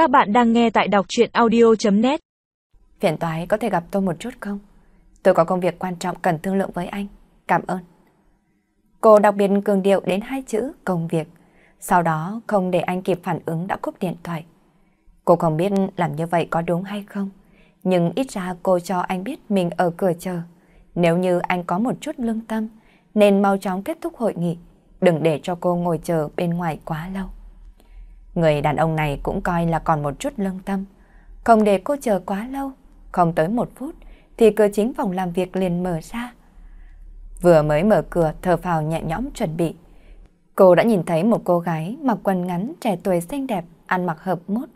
Các bạn đang nghe tại đọc chuyện audio.net Phiền toái có thể gặp tôi một chút không? Tôi có công việc quan trọng cần thương lượng với anh. Cảm ơn. Cô đặc biệt cường điệu đến hai chữ công việc. Sau đó không để anh kịp phản ứng đã cúp điện thoại. Cô không biết làm như vậy có đúng hay không. Nhưng ít ra cô cho anh biết mình ở cửa chờ. Nếu như anh có một chút lương tâm, nên mau chóng kết thúc hội nghị. Đừng để cho cô ngồi chờ bên ngoài quá lâu. Người đàn ông này cũng coi là còn một chút lương tâm. Không để cô chờ quá lâu, không tới một phút, thì cửa chính phòng làm việc liền mở ra. Vừa mới mở cửa thở phào nhẹ nhõm chuẩn bị. Cô đã nhìn thấy một cô gái mặc quần ngắn trẻ tuổi xinh đẹp, ăn mặc hợp mốt,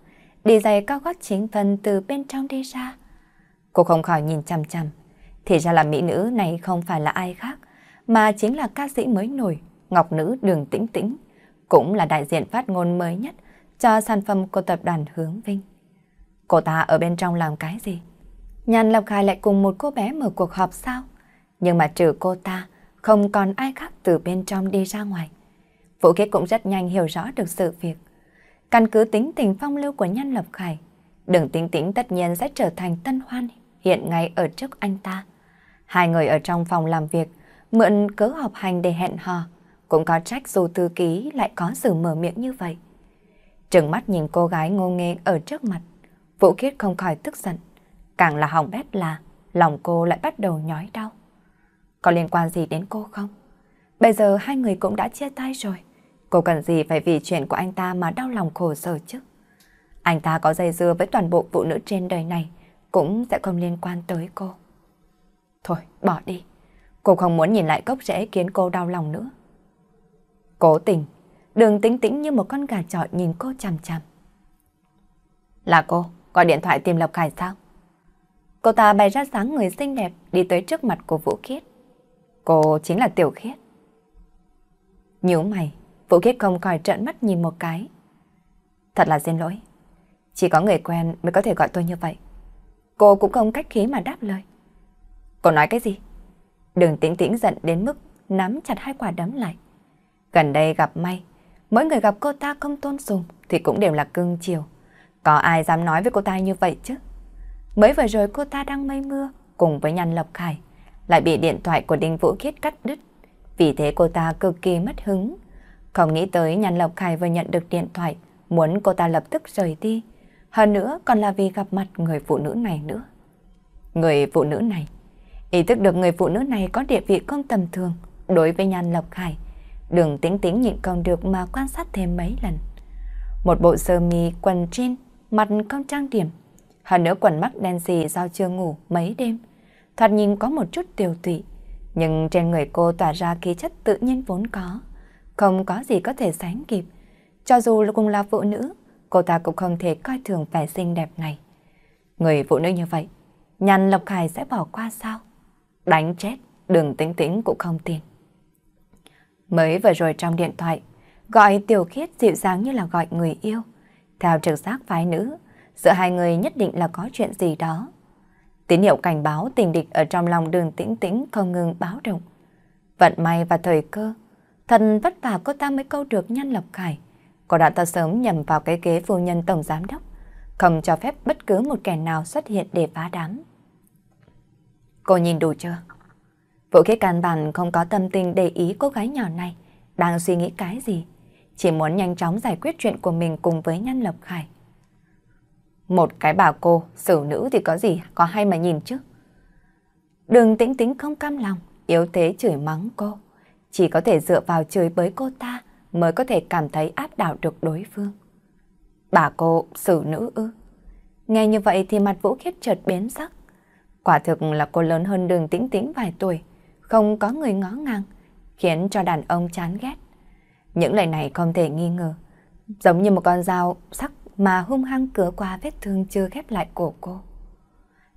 đi giày cao gót chính phân từ bên trong đi ra. Cô không khỏi nhìn chăm chăm. Thì ra là mỹ nữ này không phải là ai khác, mà chính là ca sĩ mới nổi, Ngọc Nữ Đường Tĩnh Tĩnh, cũng là đại diện phát ngôn mới nhất cho sản phẩm của tập đoàn Hướng Vinh. Cô ta ở bên trong làm cái gì? Nhàn Lộc Khải lại cùng một cô bé mở cuộc họp sao? Nhưng mà trừ cô ta, không còn ai khác từ bên trong đi ra ngoài. Vũ Kiết cũng rất nhanh hiểu rõ được sự việc. Căn cứ tính tình phong lưu của Nhân Lập Khải, đừng tính tính tất nhiên sẽ trở thành tân hoan hiện ngay ở trước anh ta. Hai người ở trong phòng làm việc, mượn cớ họp hành để hẹn hò, cũng có trách dù thư ký lại có sự mở miệng như vậy. Trừng mắt nhìn cô gái ngô nghê ở trước mặt, Vũ Kiết không khỏi tức giận. Càng là hỏng bét là lòng cô lại bắt đầu nhói đau. Có liên quan gì đến cô không? Bây giờ hai người cũng đã chia tay rồi. Cô cần gì phải vì chuyện của anh ta mà đau lòng khổ sở chứ? Anh ta có dây dưa với toàn bộ phụ nữ trên đời này cũng sẽ không liên quan tới cô. Thôi, bỏ đi. Cô không muốn nhìn lại cốc rễ khiến cô đau lòng nữa. Cố tình, đường tính tĩnh như một con gà trọi nhìn cô chằm chằm. Là cô, gọi điện thoại tìm Lộc Khải sao? Cô ta bày ra sáng người xinh đẹp đi tới trước mặt của Vũ Khiết. Cô chính là Tiểu Khiết. Nhớ mày, Vũ Khiết không khỏi trợn mắt nhìn một cái. Thật là xin lỗi. Chỉ có người quen mới có thể gọi tôi như vậy. Cô cũng không cách khí mà đáp lời. Cô nói cái gì? Đường tĩnh tĩnh giận đến mức nắm chặt hai quả đấm lại. Gần đây gặp may, mỗi người gặp cô ta không tôn sùng thì cũng đều là cưng chiều. Có ai dám nói với cô ta như vậy chứ? Mới vừa rồi cô ta đang mây mưa cùng với nhàn Lộc Khải, lại bị điện thoại của Đinh Vũ Khiết cắt đứt. Vì thế cô ta cực kỳ mất hứng. Không nghĩ tới nhàn Lộc Khải vừa nhận được điện thoại, muốn cô ta lập tức rời đi. Hơn nữa còn là vì gặp mặt người phụ nữ này nữa. Người phụ nữ này, ý thức được người phụ nữ này có địa vị không tầm thường đối với Nhan Lộc Khải. Đường tính tính nhịn không được mà quan sát thêm mấy lần. Một bộ sơ mi quần jean, mặt không trang điểm. Hơn nữa quần mắt đen xì do chưa ngủ mấy đêm. Thoạt nhìn có một chút tiêu tụy. Nhưng trên người cô tỏa ra khí chất tự nhiên vốn có. Không có gì có thể sánh kịp. Cho dù là cùng là phụ nữ, cô ta cũng không thể coi thường vẻ xinh đẹp này. Người phụ nữ như vậy, nhàn Lộc Khải sẽ bỏ qua sao? Đánh chết, đường tính tính cũng không tin. Mới vừa rồi trong điện thoại, gọi tiểu khiết dịu dàng như là gọi người yêu. Theo trực giác phái nữ, giữa hai người nhất định là có chuyện gì đó. Tín hiệu cảnh báo tình địch ở trong lòng đường tĩnh tĩnh không ngừng báo động. Vận may và thời cơ, thần vất vả cô ta mới câu được nhân lập khải. Cô đã ta sớm nhầm vào cái ghế phu nhân tổng giám đốc, không cho phép bất cứ một kẻ nào xuất hiện để phá đám. Cô nhìn đủ chưa? Vũ Khiết căn bản không có tâm tình để ý cô gái nhỏ này đang suy nghĩ cái gì. Chỉ muốn nhanh chóng giải quyết chuyện của mình cùng với Nhân Lập Khải. Một cái bà cô, xử nữ thì có gì, có hay mà nhìn chứ. Đường tĩnh tĩnh không cam lòng, yếu thế chửi mắng cô. Chỉ có thể dựa vào chửi bới cô ta mới có thể cảm thấy áp đảo được đối phương. Bà cô, xử nữ ư. Nghe như vậy thì mặt Vũ Khiết chợt biến sắc. Quả thực là cô lớn hơn đường tĩnh tĩnh vài tuổi không có người ngó ngang, khiến cho đàn ông chán ghét. Những lời này không thể nghi ngờ, giống như một con dao sắc mà hung hăng cửa qua vết thương chưa khép lại cổ cô.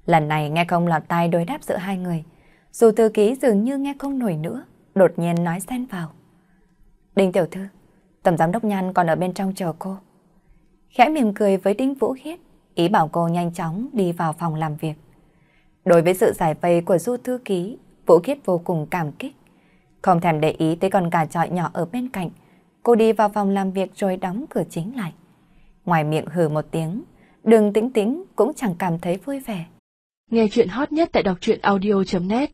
Lần này nghe không lọt tai đối đáp giữa hai người, dù thư ký dường như nghe không nổi nữa, đột nhiên nói xen vào. Đinh tiểu thư, tổng giám đốc Nhan còn ở bên trong chờ cô. Khẽ mỉm cười với Đinh Vũ Khiết, ý bảo cô nhanh chóng đi vào phòng làm việc. Đối với sự giải vây của du thư ký, Vũ Khiết vô cùng cảm kích. Không thèm để ý tới con gà trọi nhỏ ở bên cạnh. Cô đi vào phòng làm việc rồi đóng cửa chính lại. Ngoài miệng hừ một tiếng, đường tĩnh tĩnh cũng chẳng cảm thấy vui vẻ. Nghe chuyện hot nhất tại đọc truyện audio.net